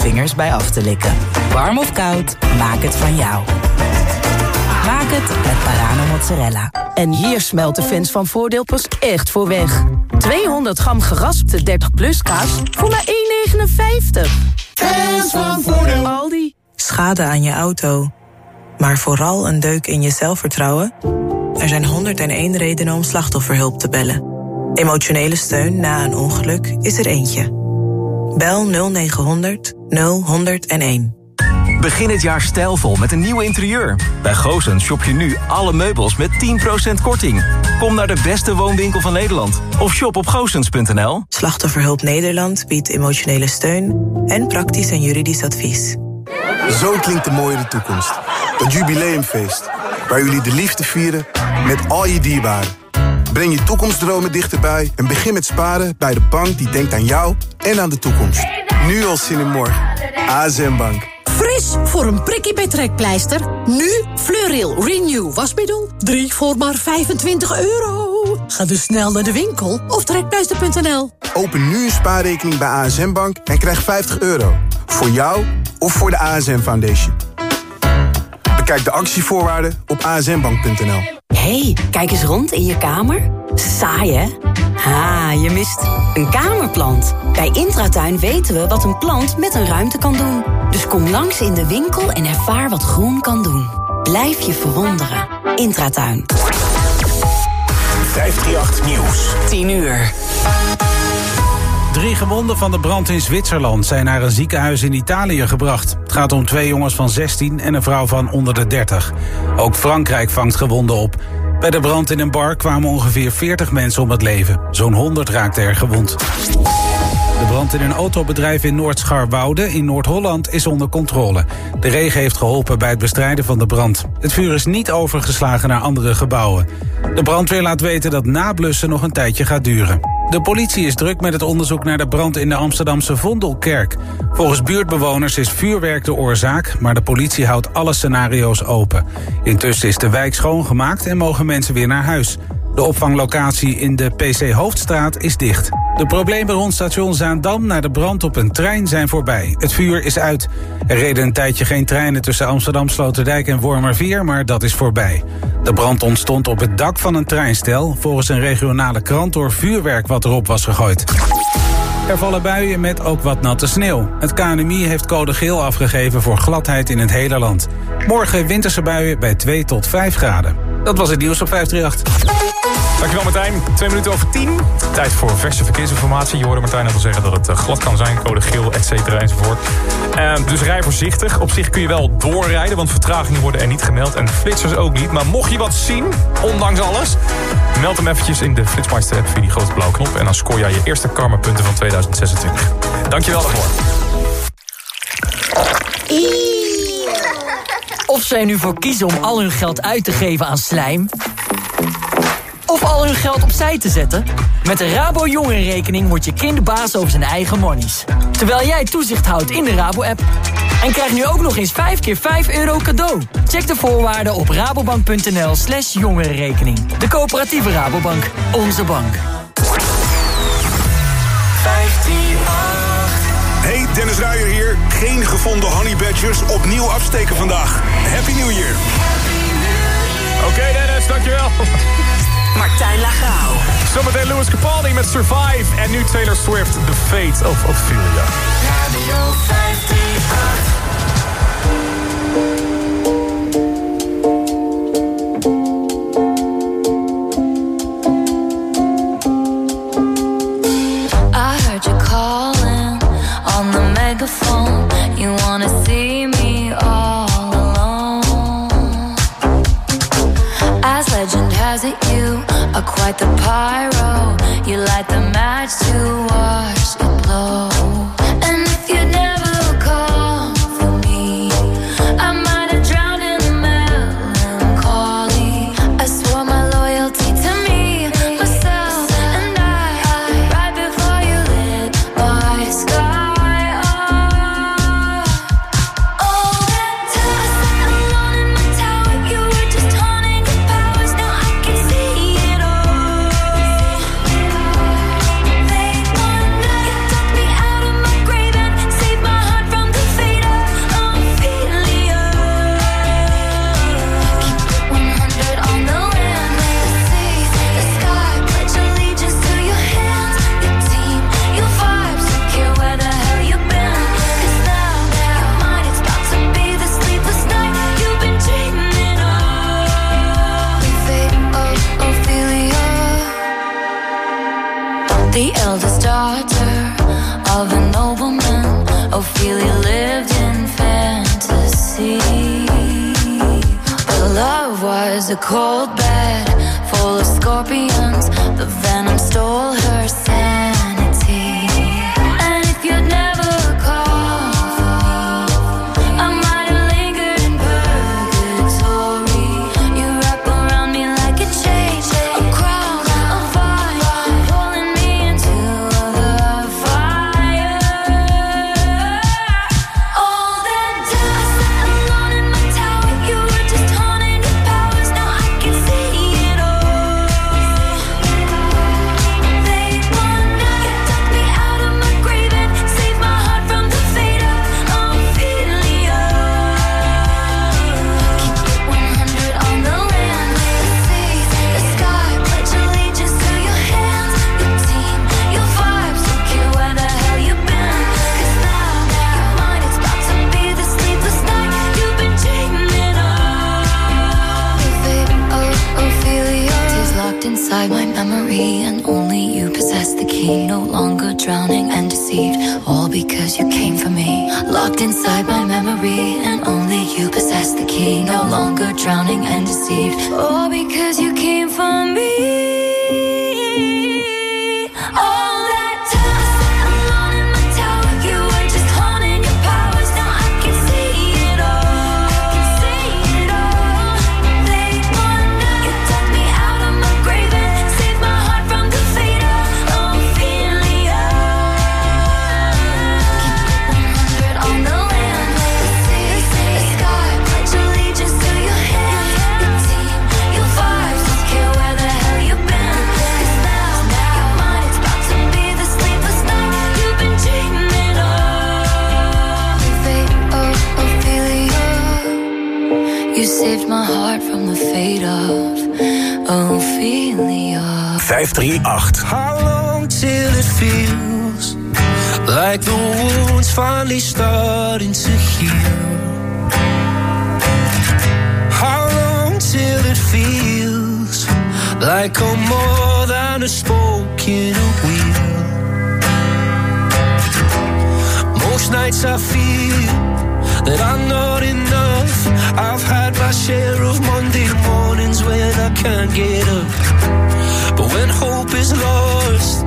vingers bij af te likken. Warm of koud, maak het van jou. Maak het met Parano Mozzarella. En hier smelt fans van Voordeel pas echt voor weg. 200 gram geraspte 30 plus kaas voor maar 1,59. Fans van Voordeel. Aldi. Schade aan je auto. Maar vooral een deuk in je zelfvertrouwen? Er zijn 101 redenen om slachtofferhulp te bellen. Emotionele steun na een ongeluk is er eentje. Bel 0900 0101. Begin het jaar stijlvol met een nieuw interieur. Bij Goosens shop je nu alle meubels met 10% korting. Kom naar de beste woonwinkel van Nederland. Of shop op goosens.nl. Slachtofferhulp Nederland biedt emotionele steun... en praktisch en juridisch advies. Zo klinkt de mooie toekomst. Het jubileumfeest. Waar jullie de liefde vieren met al je dierbaren. Breng je toekomstdromen dichterbij en begin met sparen bij de bank die denkt aan jou en aan de toekomst. Nu al zin in morgen. ASM Bank. Fris voor een prikkie bij trekpleister. Nu Fleuril Renew wasmiddel. 3 voor maar 25 euro. Ga dus snel naar de winkel of trekpleister.nl. Open nu een spaarrekening bij ASM Bank en krijg 50 euro. Voor jou of voor de ASM Foundation. Bekijk de actievoorwaarden op asmbank.nl. hey, kijk eens rond in je kamer. Saai, hè? Ha, je mist een kamerplant. Bij Intratuin weten we wat een plant met een ruimte kan doen. Dus kom langs in de winkel en ervaar wat groen kan doen. Blijf je verwonderen. Intratuin. 538 Nieuws. 10 uur. Drie gewonden van de brand in Zwitserland zijn naar een ziekenhuis in Italië gebracht. Het gaat om twee jongens van 16 en een vrouw van onder de 30. Ook Frankrijk vangt gewonden op. Bij de brand in een bar kwamen ongeveer 40 mensen om het leven. Zo'n 100 raakten er gewond. De brand in een autobedrijf in Noord-Scharwoude in Noord-Holland is onder controle. De regen heeft geholpen bij het bestrijden van de brand. Het vuur is niet overgeslagen naar andere gebouwen. De brandweer laat weten dat nablussen nog een tijdje gaat duren. De politie is druk met het onderzoek naar de brand in de Amsterdamse Vondelkerk. Volgens buurtbewoners is vuurwerk de oorzaak, maar de politie houdt alle scenario's open. Intussen is de wijk schoongemaakt en mogen mensen weer naar huis. De opvanglocatie in de PC Hoofdstraat is dicht. De problemen rond station Zaandam na de brand op een trein zijn voorbij. Het vuur is uit. Er reden een tijdje geen treinen tussen Amsterdam, Sloterdijk en Wormerveer, maar dat is voorbij. De brand ontstond op het dak van een treinstel, volgens een regionale krant door vuurwerk wat erop was gegooid. Er vallen buien met ook wat natte sneeuw. Het KNMI heeft code geel afgegeven voor gladheid in het hele land. Morgen winterse buien bij 2 tot 5 graden. Dat was het nieuws op 538. Dankjewel Martijn. Twee minuten over tien. Tijd voor verse verkeersinformatie. Je hoorde Martijn net al zeggen dat het eh, glad kan zijn. Code geel, et cetera, enzovoort. Uh, dus rij voorzichtig. Op zich kun je wel doorrijden, want vertragingen worden er niet gemeld. En flitsers ook niet. Maar mocht je wat zien, ondanks alles... meld hem eventjes in de Flitsmeister app via die grote blauwe knop. En dan scoor jij je eerste karmapunten van 2026. Dankjewel daarvoor. Of zij nu voor kiezen om al hun geld uit te geven aan slijm... of al hun geld opzij te zetten... met de Rabo Jongerenrekening wordt je kind baas over zijn eigen monies. Terwijl jij toezicht houdt in de Rabo-app. En krijg nu ook nog eens 5 keer 5 euro cadeau. Check de voorwaarden op rabobank.nl slash jongerenrekening. De coöperatieve Rabobank. Onze bank. 538. Hey, Dennis Ruijer hier. Geen gevonden honey badgers. Opnieuw afsteken vandaag. Happy New Year. Oké okay, Dennis, dankjewel. Martijn Lagrauw. Zometeen Louis Capaldi met Survive. En nu Taylor Swift, The Fate of Ophelia. Radio 538. Quite the pyro. You light the match to watch saved my heart from the fate of Ophelia. 538. How long till it feels like the wound's finally starting to heal? How long till it feels like a more than a spoken wheel? Most nights I feel that I'm not enough. I've had my share of Monday mornings when I can't get up. But when hope is lost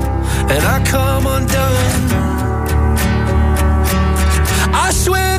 and I come undone, I swear.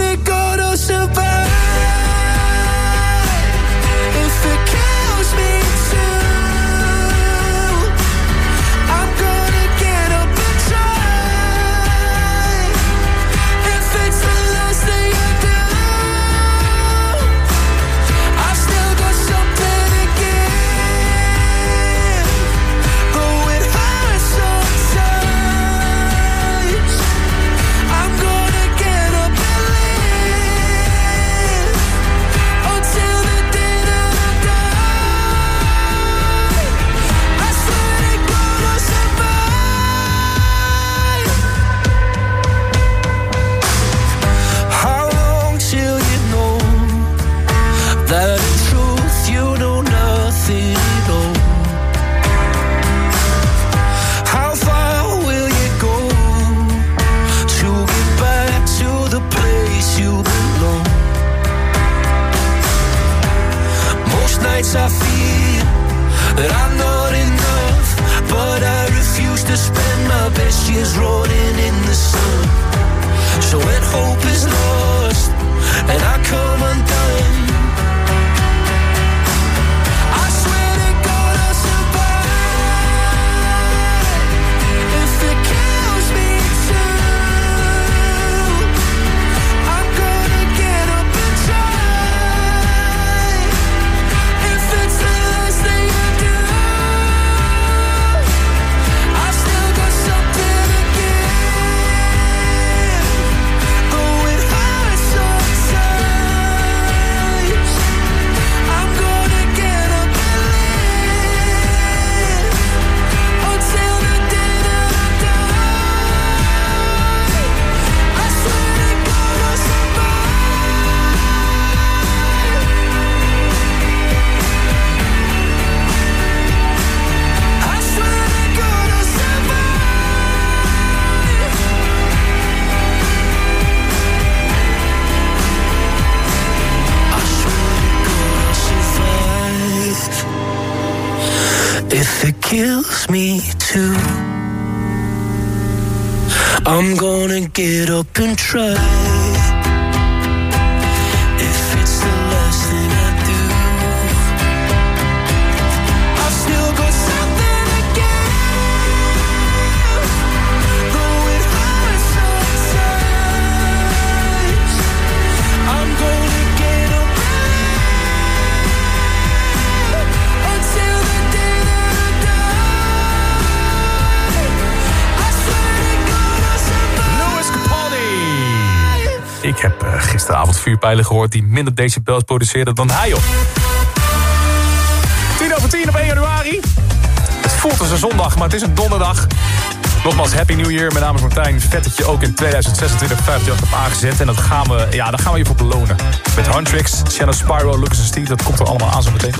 she's rolling in the sun. So at home. heb eh, gisteravond vuurpijlen gehoord die minder decibels produceerden dan hij op. 10 over 10 op 1 januari. Het voelt als een zondag, maar het is een donderdag. Nogmaals, Happy New Year. Mijn naam is Martijn. Vet dat je ook in 2026 58 hebt aangezet. En dat gaan we, ja, daar gaan we je voor belonen. Met Huntrix, Shannon Spyro, Lucas en Steve. Dat komt er allemaal aan zo meteen.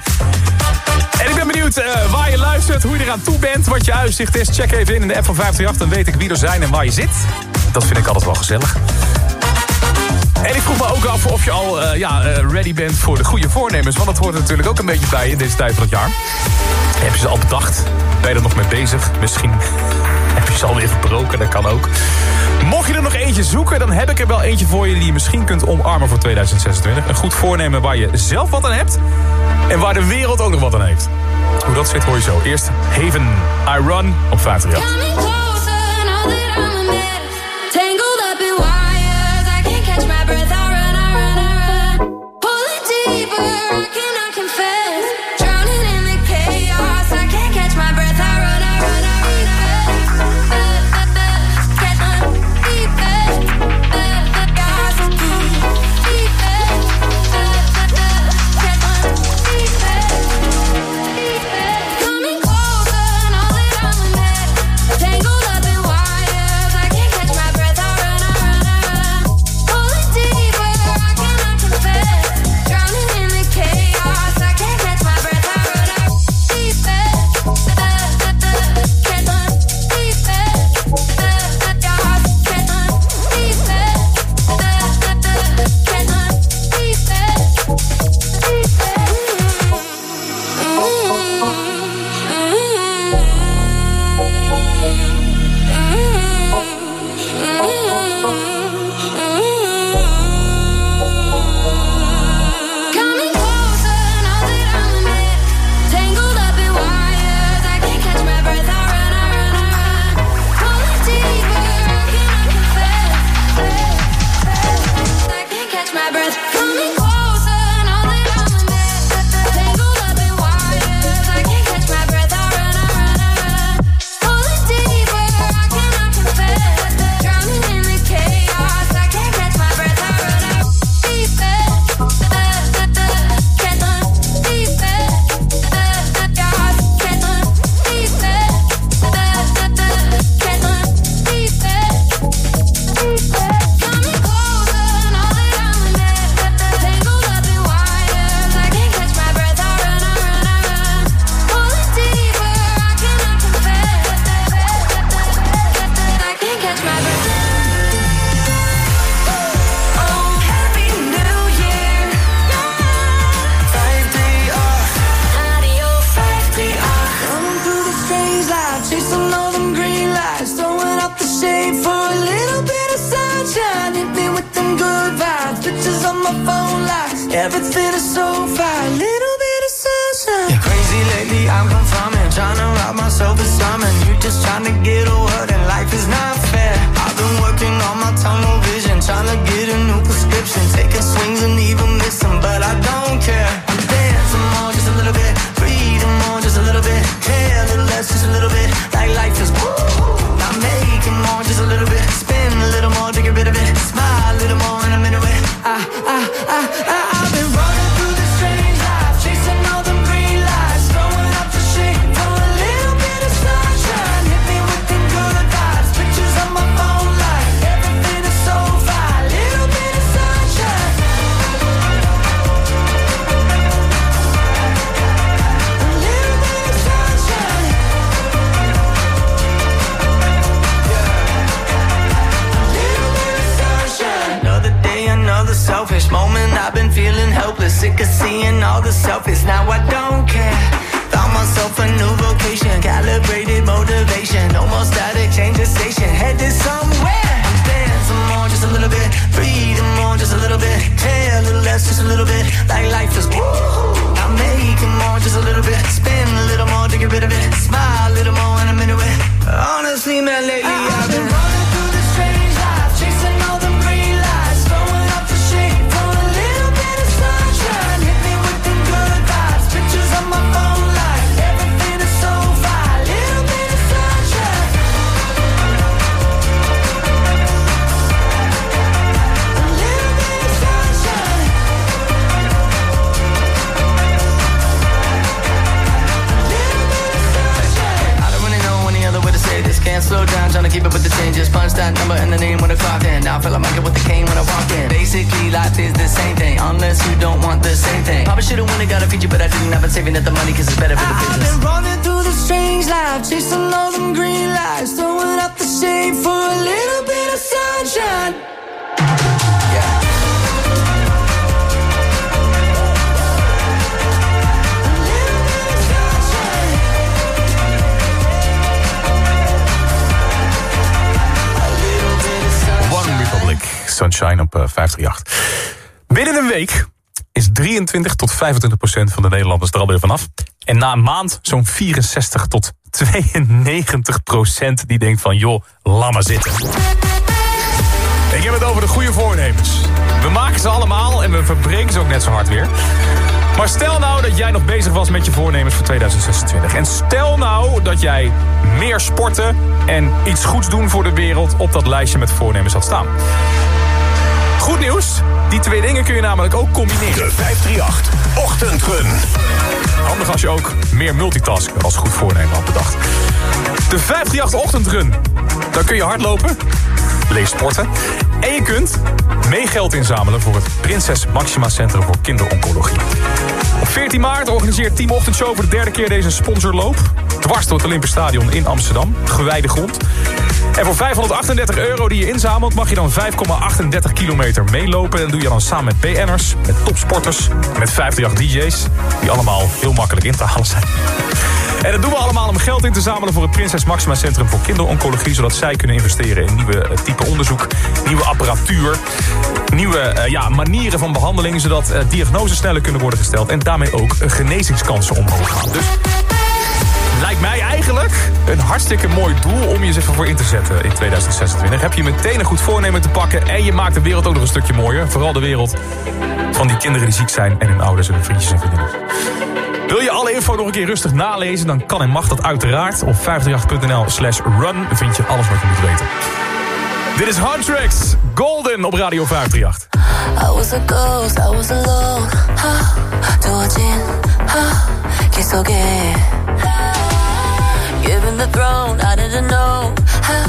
En ik ben benieuwd eh, waar je luistert, hoe je eraan toe bent, wat je uitzicht is. Check even in in de app van 538, dan weet ik wie er zijn en waar je zit. Dat vind ik altijd wel gezellig. En ik vroeg me ook af of je al eh, ja, eh, ready bent voor de goede voornemens. Want dat hoort er natuurlijk ook een beetje bij in deze tijd van het jaar. Heb je ze al bedacht? Ben je er nog mee bezig? Misschien heb je ze alweer verbroken, dat kan ook. Mocht je er nog eentje zoeken, dan heb ik er wel eentje voor je... die je misschien kunt omarmen voor 2026. Een goed voornemen waar je zelf wat aan hebt... en waar de wereld ook nog wat aan heeft. Hoe dat zit hoor je zo. Eerst Haven, I Run op 538. ah, ah. Sunshine op eh, 538. Binnen een week is 23 tot 25 procent van de Nederlanders er alweer vanaf. En na een maand zo'n 64 tot 92 procent die denkt van... joh, laat maar zitten. Ik heb het over de goede voornemens. We maken ze allemaal en we verbreken ze ook net zo hard weer. Maar stel nou dat jij nog bezig was met je voornemens voor 2026. En stel nou dat jij meer sporten en iets goeds doen voor de wereld... op dat lijstje met voornemens had staan. Goed nieuws, die twee dingen kun je namelijk ook combineren. De 538 Ochtendrun. Handig als je ook meer multitasken als goed voornemen had bedacht. De 538 Ochtendrun. Dan kun je hardlopen, lees sporten... en je kunt mee geld inzamelen voor het Prinses Maxima Centrum voor Kinderoncologie. Op 14 maart organiseert Team Ochtendshow voor de derde keer deze sponsorloop. Dwars door het Olympisch Stadion in Amsterdam. Gewijde grond. En voor 538 euro die je inzamelt... mag je dan 5,38 kilometer meelopen. En doe je dan samen met BN'ers, met topsporters... met 58 DJ's, die allemaal heel makkelijk in te halen zijn. En dat doen we allemaal om geld in te zamelen voor het Prinses Maxima Centrum voor Kinderoncologie. Zodat zij kunnen investeren in nieuwe eh, type onderzoek, nieuwe apparatuur, nieuwe eh, ja, manieren van behandeling. Zodat eh, diagnoses sneller kunnen worden gesteld en daarmee ook genezingskansen omhoog gaan. Dus lijkt mij eigenlijk een hartstikke mooi doel om je eens even voor in te zetten in 2026. Heb je meteen een goed voornemen te pakken en je maakt de wereld ook nog een stukje mooier. Vooral de wereld van die kinderen die ziek zijn en hun ouders en hun vriendjes en vriendinnen. Wil je alle info nog een keer rustig nalezen? Dan kan en mag dat uiteraard. Op 538.nl slash run vind je alles wat je moet weten. Dit is Huntrix Golden op Radio 538. I was a ghost, I was alone. 두어진 기속에 Given the throne, I didn't know how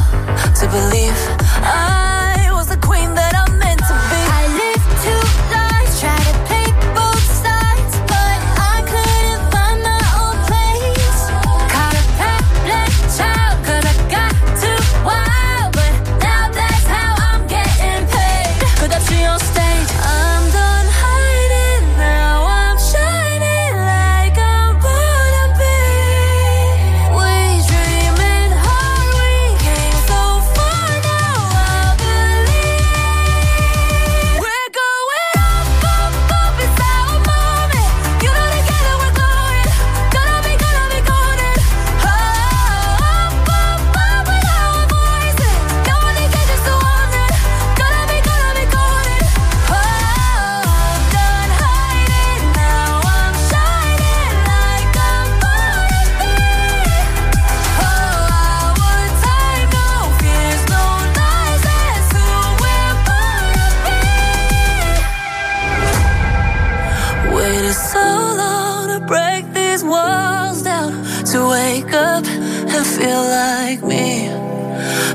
to believe I was the queen that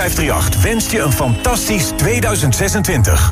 538 wenst je een fantastisch 2026.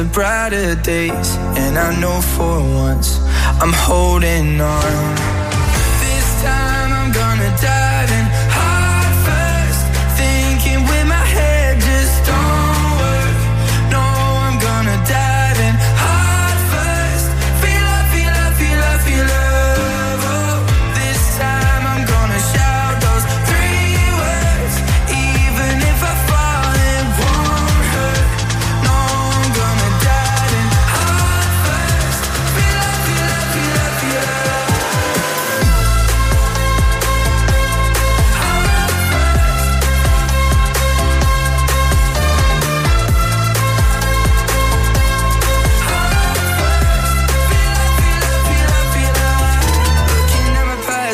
to bright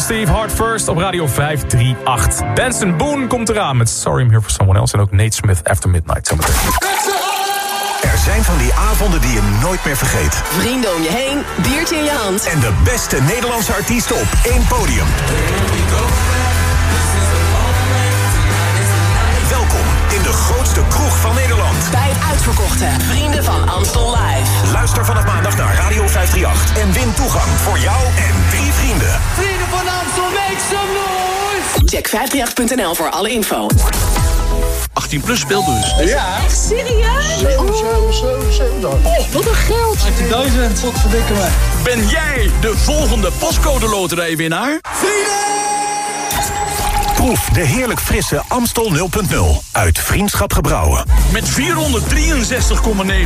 Steve Hart First op Radio 538. Benson Boone komt eraan met Sorry I'm Here For Someone Else... en ook Nate Smith After Midnight zometeen. Er zijn van die avonden die je nooit meer vergeet. Vrienden om je heen, biertje in je hand. En de beste Nederlandse artiesten op één podium. De grootste kroeg van Nederland. Bij het uitverkochte Vrienden van Amstel Live. Luister vanaf maandag naar Radio 538 en win toegang voor jou en drie vrienden. Vrienden van Amstel, make some noise! Check 538.nl voor alle info. 18 plus speelbus. Ja. Echt serieus? 7, 7, 7, 7 Oh, wat een geld. 18.000, wat verdikken me. Ben jij de volgende postcode loterijwinnaar? Proef de heerlijk frisse Amstel 0.0 uit Vriendschap Gebrouwen. Met 463,9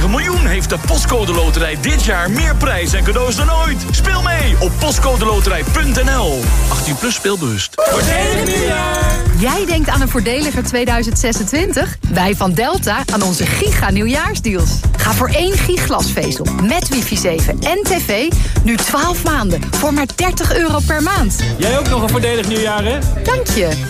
miljoen heeft de Postcode Loterij dit jaar meer prijs en cadeaus dan ooit. Speel mee op postcodeloterij.nl. 18 plus speelbewust. Voordelig nieuwjaar! Jij denkt aan een voordeliger 2026? Wij van Delta aan onze giga nieuwjaarsdeals. Ga voor één giglasvezel met wifi 7 en tv nu 12 maanden voor maar 30 euro per maand. Jij ook nog een voordelig nieuwjaar, hè? Dank je.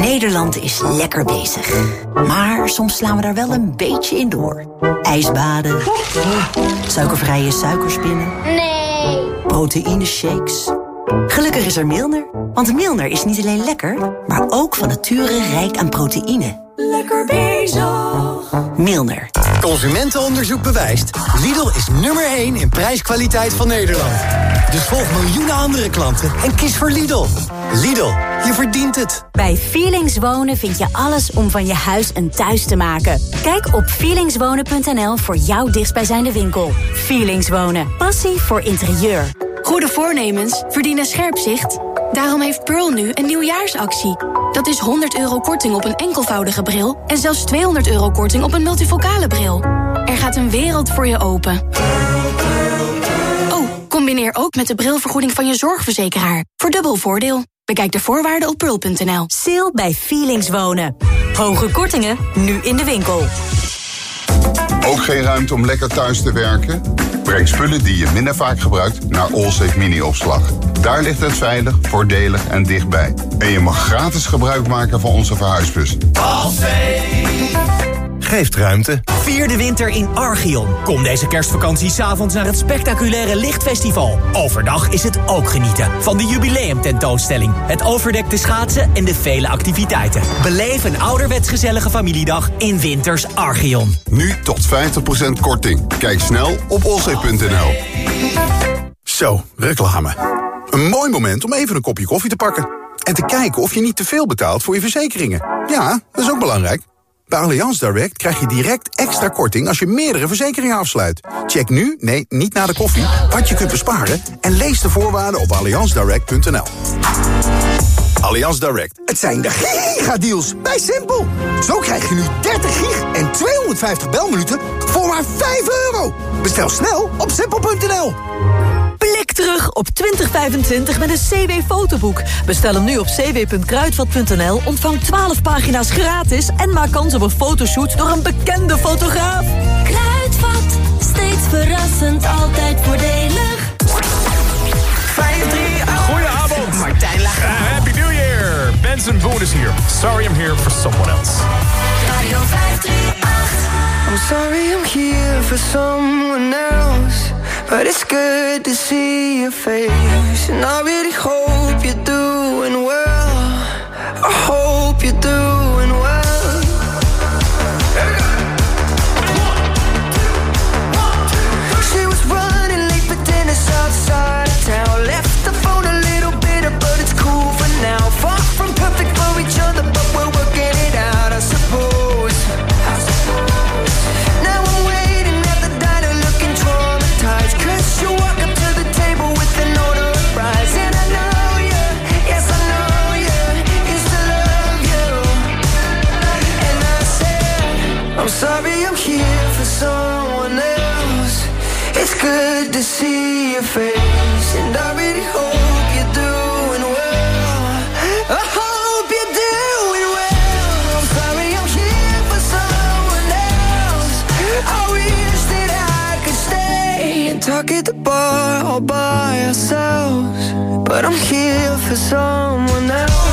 Nederland is lekker bezig. Maar soms slaan we daar wel een beetje in door. Ijsbaden. Suikervrije suikerspinnen. Nee. Proteïne shakes. Gelukkig is er Milner. Want Milner is niet alleen lekker, maar ook van nature rijk aan proteïne. Lekker bezig! Milner. Consumentenonderzoek bewijst. Lidl is nummer 1 in prijskwaliteit van Nederland. Dus volg miljoenen andere klanten en kies voor Lidl. Lidl, je verdient het. Bij Feelings Wonen vind je alles om van je huis een thuis te maken. Kijk op feelingswonen.nl voor jouw dichtstbijzijnde winkel. Feelings Wonen. Passie voor interieur. Goede voornemens verdienen scherp zicht. Daarom heeft Pearl nu een nieuwjaarsactie. Dat is 100 euro korting op een enkelvoudige bril... en zelfs 200 euro korting op een multifocale bril. Er gaat een wereld voor je open. Combineer ook met de brilvergoeding van je zorgverzekeraar. Voor dubbel voordeel. Bekijk de voorwaarden op pearl.nl. Sale bij Feelings Wonen. Hoge kortingen, nu in de winkel. Ook geen ruimte om lekker thuis te werken? Breng spullen die je minder vaak gebruikt naar Allsafe Mini-opslag. Daar ligt het veilig, voordelig en dichtbij. En je mag gratis gebruik maken van onze verhuisbus. Geeft ruimte. Vier de winter in Archeon. Kom deze kerstvakantie s'avonds naar het spectaculaire Lichtfestival. Overdag is het ook genieten van de jubileumtentoonstelling, het overdekte schaatsen en de vele activiteiten. Beleef een ouderwets gezellige familiedag in Winters Archeon. Nu tot 50% korting. Kijk snel op olzee.nl. Zo, reclame. Een mooi moment om even een kopje koffie te pakken. En te kijken of je niet te veel betaalt voor je verzekeringen. Ja, dat is ook belangrijk. Bij Allianz Direct krijg je direct extra korting als je meerdere verzekeringen afsluit. Check nu, nee, niet na de koffie, wat je kunt besparen... en lees de voorwaarden op allianzdirect.nl. Allianz Direct. Het zijn de gigadeals bij Simpel. Zo krijg je nu 30 gig en 250 belminuten voor maar 5 euro. Bestel snel op simpel.nl. Op 2025 met een CW-fotoboek. Bestel hem nu op cw.kruidvat.nl, ontvang 12 pagina's gratis... en maak kans op een fotoshoot door een bekende fotograaf. Kruidvat, steeds verrassend, altijd voordelig. 538. Goedenavond. Martijn Lager. Happy New Year. Benson Boone is hier. Sorry I'm here for someone else. Radio 538. I'm sorry I'm here for someone else But it's good to see your face. And I really hope you're doing well. I hope you're doing all by ourselves, but I'm here for someone else.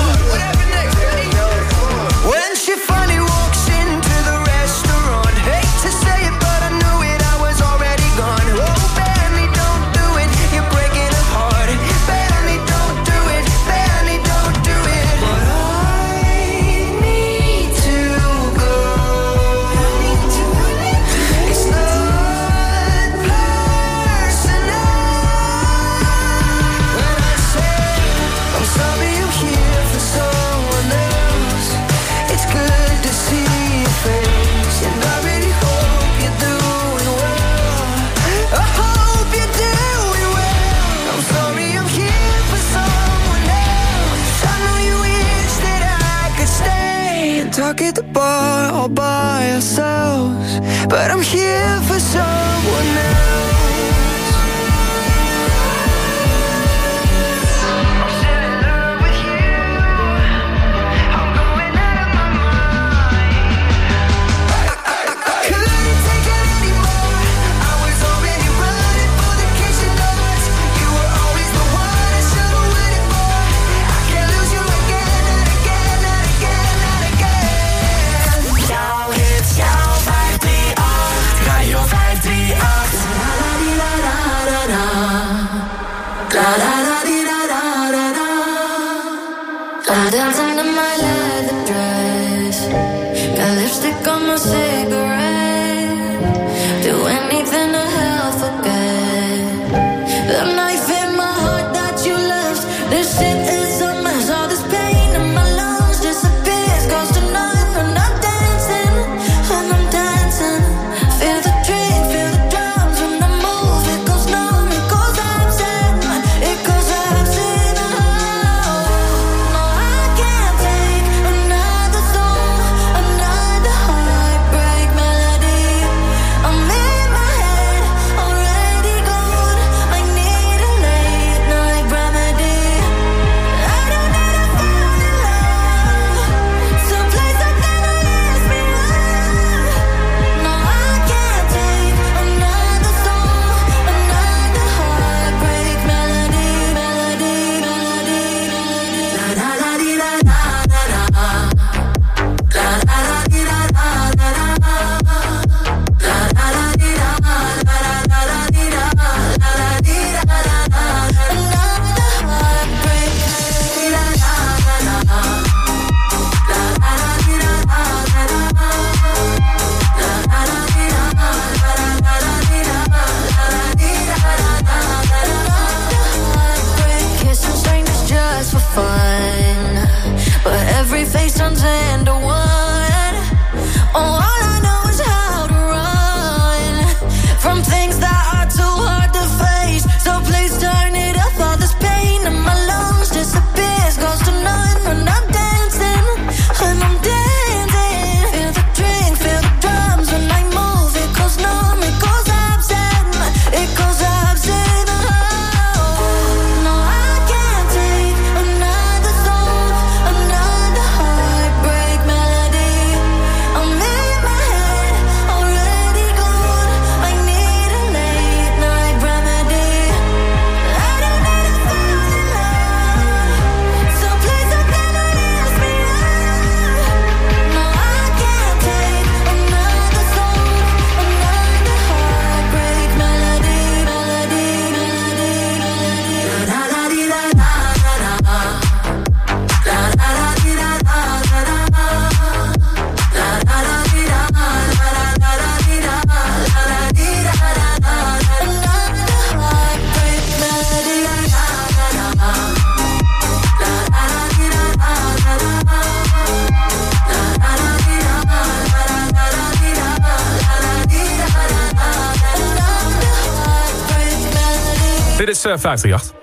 Eh, 538.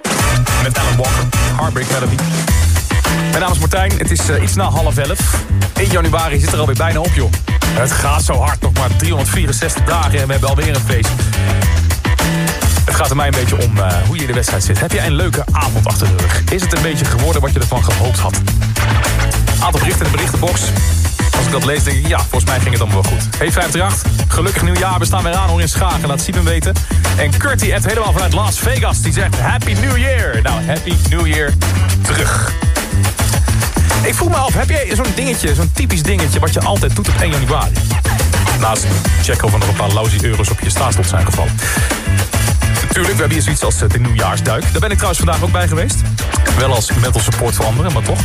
Met Alan Walker. Heartbreak Melody. Mijn naam is Martijn, het is eh, iets na half elf. 1 januari zit er alweer bijna op, joh. Het gaat zo hard, nog maar 364 dagen en we hebben alweer een feest. Het gaat er mij een beetje om eh, hoe je in de wedstrijd zit. Heb jij een leuke avond achter de rug? Is het een beetje geworden wat je ervan gehoopt had? Aantal berichten in de berichtenbox. Ik dat lees, denk ik, ja, volgens mij ging het allemaal wel goed. Hey 538, gelukkig nieuwjaar. We staan weer aan hoor in Schagen. Laat Sieben weten. En Curtie appt helemaal vanuit Las Vegas. Die zegt Happy New Year. Nou, Happy New Year terug. Ik vroeg me af, heb jij zo'n dingetje, zo'n typisch dingetje... wat je altijd doet op 1 januari? Naast checken of er nog een paar lousy euro's op je staatslot zijn gevallen. Natuurlijk, we hebben hier zoiets als eh, de nieuwjaarsduik. Daar ben ik trouwens vandaag ook bij geweest. Wel als mental support voor anderen, maar toch.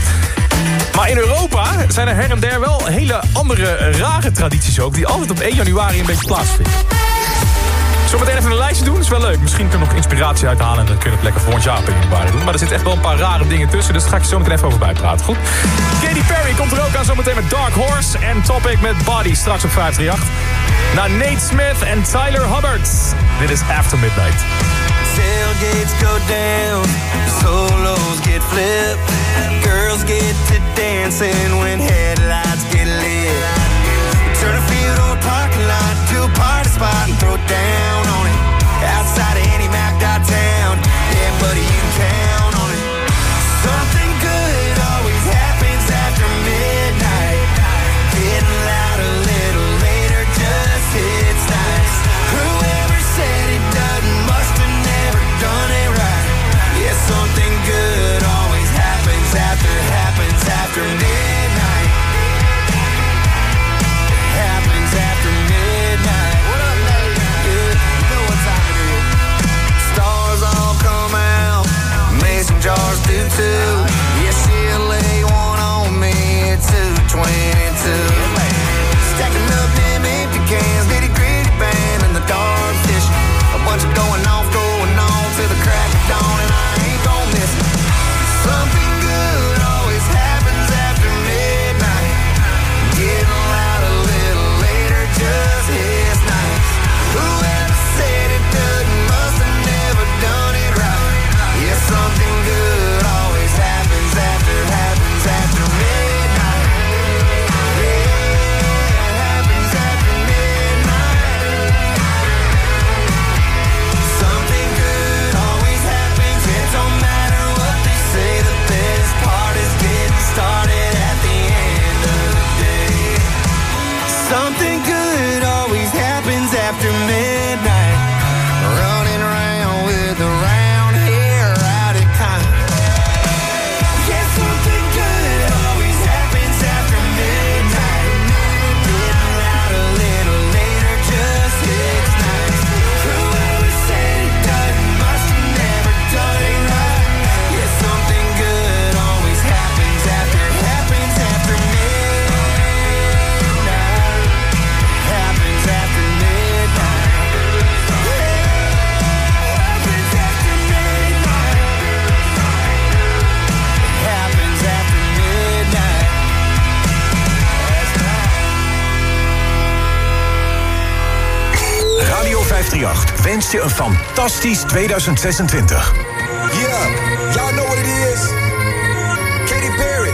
Maar in Europa zijn er her en der wel hele andere rare tradities ook... die altijd op 1 januari een beetje plaatsvinden. Zullen we meteen even een lijstje doen? Is wel leuk. Misschien kunnen we nog inspiratie uithalen... en dan kunnen we het lekker volgend jaar op 1 januari doen. Maar er zitten echt wel een paar rare dingen tussen... dus daar ga ik zo meteen even over bijpraten. Goed? Katy Perry komt er ook aan zometeen met Dark Horse... en Topic met Body straks op 538. Na Nate Smith en Tyler Hubbard. Dit is After Midnight. Tailgates go down, solos get flipped, girls get to dancing when headlights get lit. Turn a field or parking lot to a party spot and throw down on it. Outside of any map wenst je een fantastisch 2026. Yeah, y'all know what it is. Katy Perry,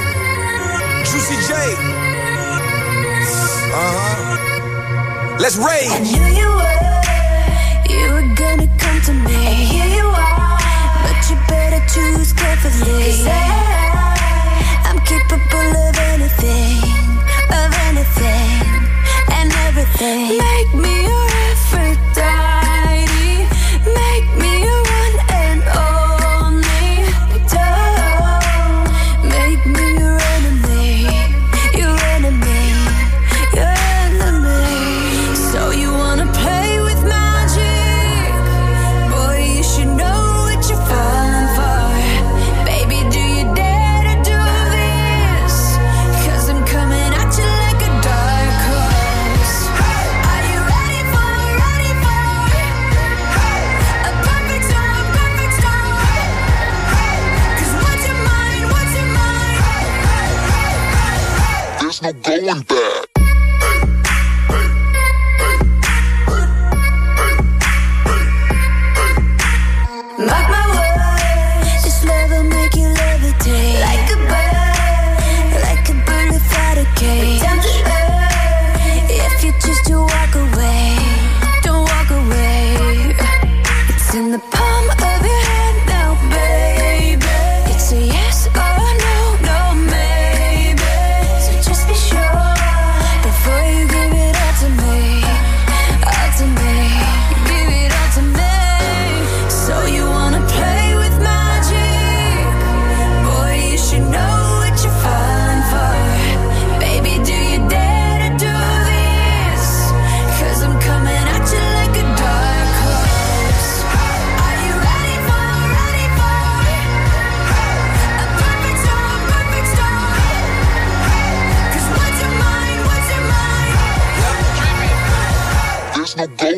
Juicy J. Uh huh. Let's rage. I knew you were, you were gonna come to me. And here you are, but you better choose carefully. 'Cause I, I'm capable of anything, of anything, and everything. Make me your some other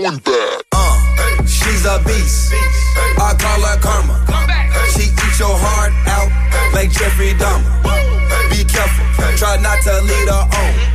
Going back. Uh, she's a beast. I call her karma. She eats your heart out like Jeffrey Dahmer. Be careful, try not to lead her on.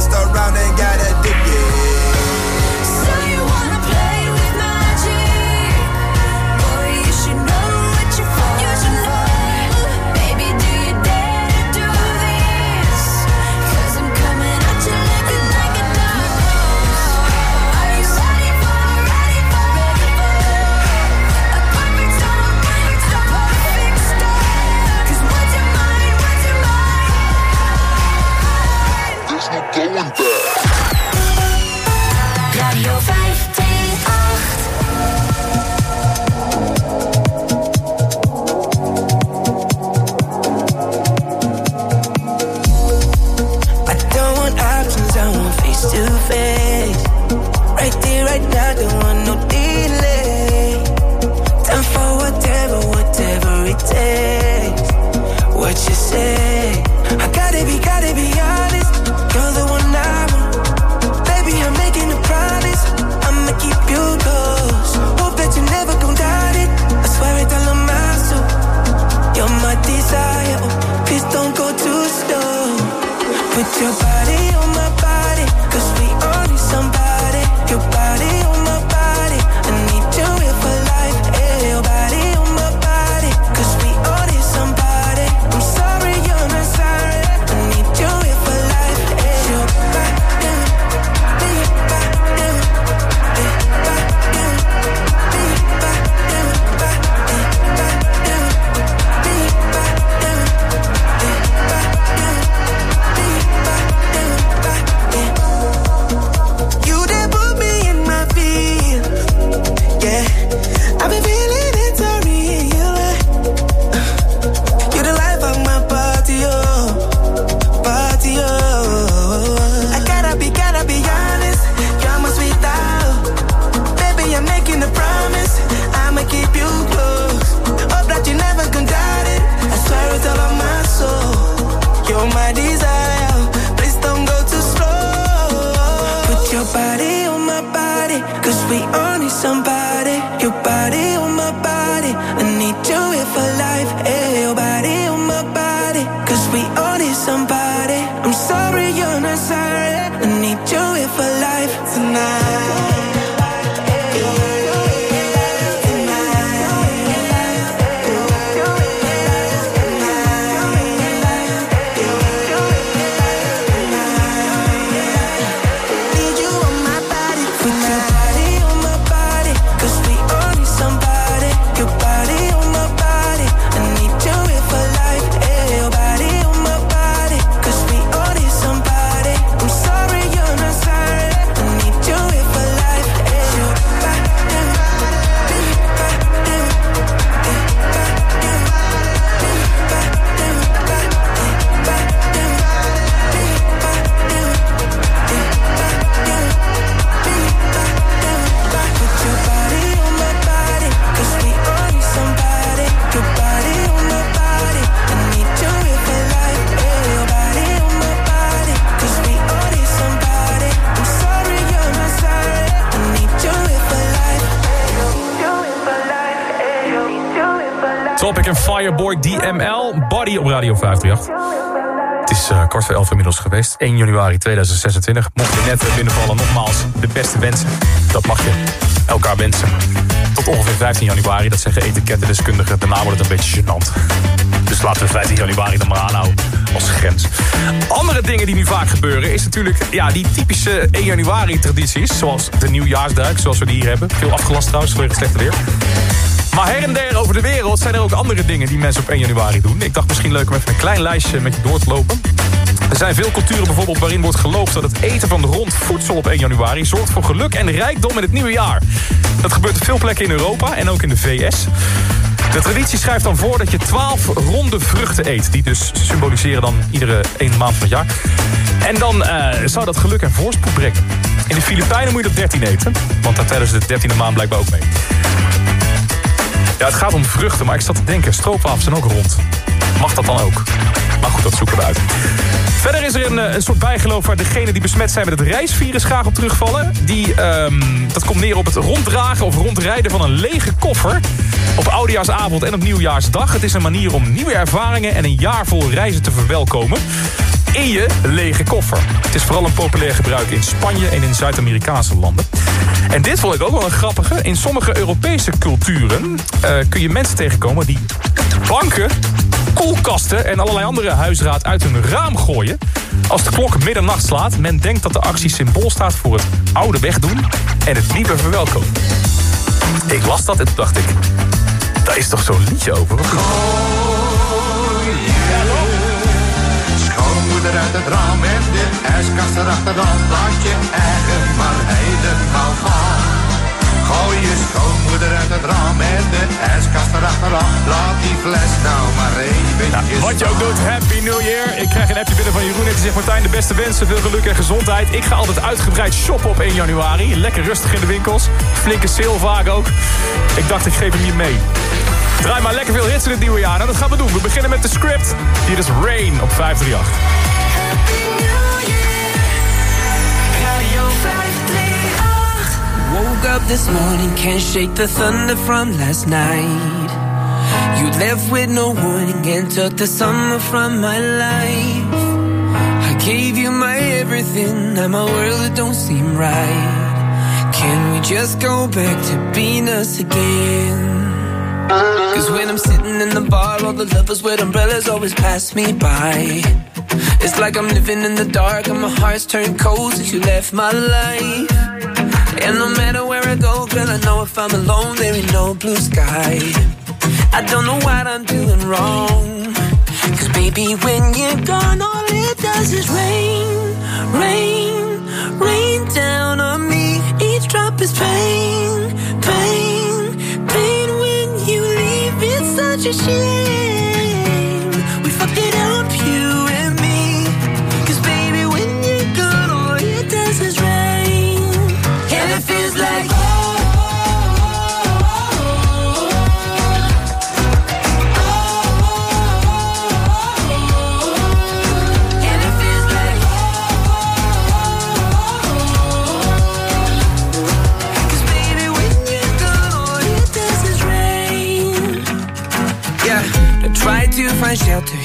messed around and got addicted. No going back. Fireboy DML. Body op Radio 538. Het is eh, kwart voor elf inmiddels geweest. 1 januari 2026. Mocht je net binnenvallen, nogmaals de beste wensen. Dat mag je elkaar wensen. Tot ongeveer 15 januari, dat zeggen etikettendeskundigen. Daarna wordt het een beetje gênant. Dus laten we 15 januari dan maar aanhouden als grens. Andere dingen die nu vaak gebeuren is natuurlijk ja, die typische 1 januari tradities. Zoals de nieuwjaarsduik, zoals we die hier hebben. Veel afgelast trouwens vanwege het slechte weer. Maar her en der over de wereld zijn er ook andere dingen die mensen op 1 januari doen. Ik dacht misschien leuk om even een klein lijstje met je door te lopen. Er zijn veel culturen bijvoorbeeld waarin wordt geloofd... dat het eten van rond voedsel op 1 januari... zorgt voor geluk en rijkdom in het nieuwe jaar. Dat gebeurt op veel plekken in Europa en ook in de VS. De traditie schrijft dan voor dat je 12 ronde vruchten eet... die dus symboliseren dan iedere één maand van het jaar. En dan eh, zou dat geluk en voorspoed brengen. In de Filipijnen moet je dat 13 eten... want daar tellen ze de 13e maand blijkbaar ook mee. Ja, het gaat om vruchten, maar ik zat te denken... stroopwafels zijn ook rond. Mag dat dan ook? Maar goed, dat zoeken we uit. Verder is er een, eh, een soort bijgeloof waar degenen die besmet zijn met het reisvirus graag op terugvallen. Die, ehm, dat komt neer op het ronddragen of rondrijden van een lege koffer. Op oudejaarsavond en op nieuwjaarsdag. Het is een manier om nieuwe ervaringen en een jaar vol reizen te verwelkomen. In je lege koffer. Het is vooral een populair gebruik in Spanje en in Zuid-Amerikaanse landen. En dit vond ik ook wel een grappige. In sommige Europese culturen eh, kun je mensen tegenkomen die banken koelkasten en allerlei andere huisraad uit hun raam gooien. Als de klok middernacht slaat, men denkt dat de actie symbool staat voor het oude wegdoen en het nieuwe verwelkomen. Ik las dat en toen dacht ik, daar is toch zo'n liedje over? Schoonmoeder uit het raam en de ijskast erachteraan. Laat je eigen maar helemaal gaan. Gooi je schoonmoeder uit het raam en de ijskast erachteraan. Laat die fles nou maar even Wat je ook doet, Happy New Year. Ik krijg een appje binnen van Jeroen en die zegt... Martijn, de beste wensen, veel geluk en gezondheid. Ik ga altijd uitgebreid shoppen op 1 januari. Lekker rustig in de winkels. Flinke sale vaak ook. Ik dacht, ik geef hem je mee. Draai maar lekker veel hits in het nieuwe jaar. Nou, dat gaan we doen. We beginnen met de script. Hier is Rain op 538. Woke up this morning, can't shake the thunder from last night. You left with no warning and took the summer from my life. I gave you my everything, now my world it don't seem right. Can we just go back to being us again? Cause when I'm sitting in the bar, all the lovers with umbrellas always pass me by. It's like I'm living in the dark and my heart's turned cold since you left my life. And no matter where I go, girl, I know if I'm alone, there ain't no blue sky. I don't know what I'm doing wrong. Cause baby, when you're gone, all it does is rain, rain, rain down on me. Each drop is pain, pain, pain when you leave. It's such a shame.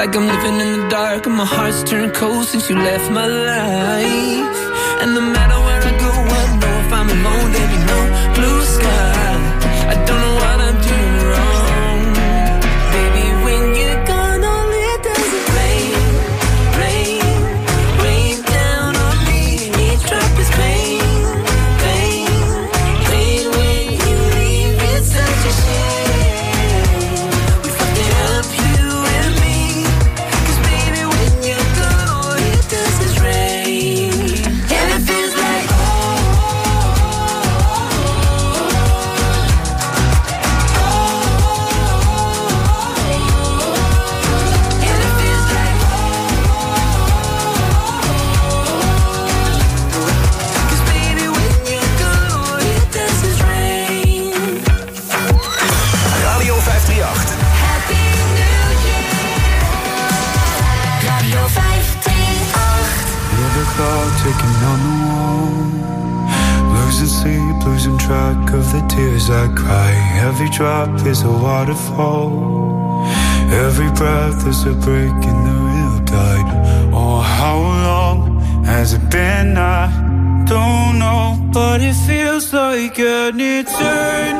Like I'm living in the dark and my heart's turned cold since you left my life. And no matter where I go, I know if I'm alone, there be no blue sky. is a waterfall. Every breath is a break in the real tide. Oh, how long has it been? I don't know, but it feels like an eternity.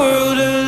world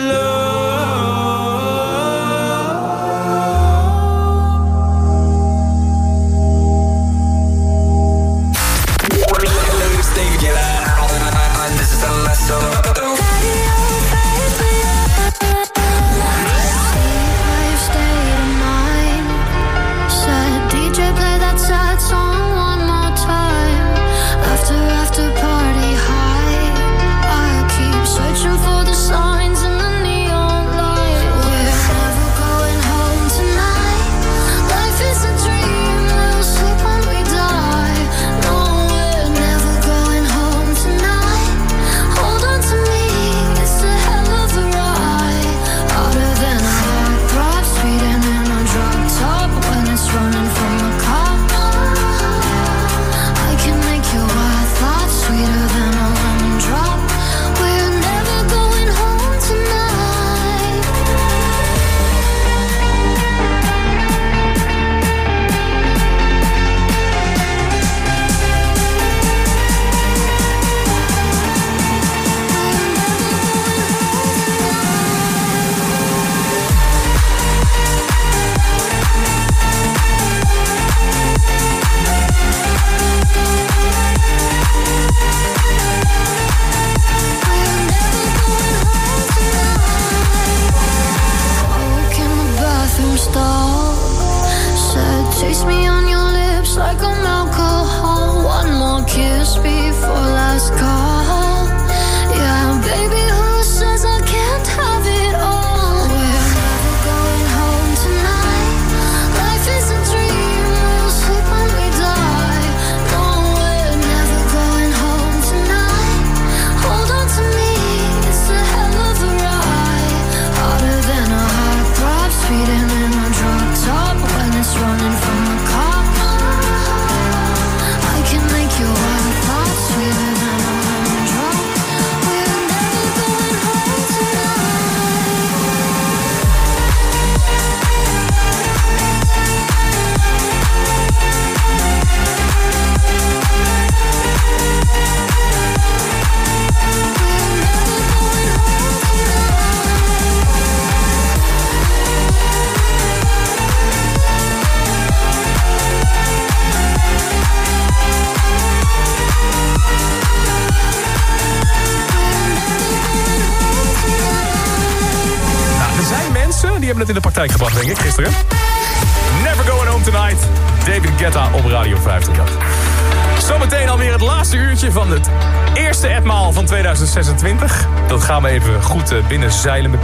2026. Dat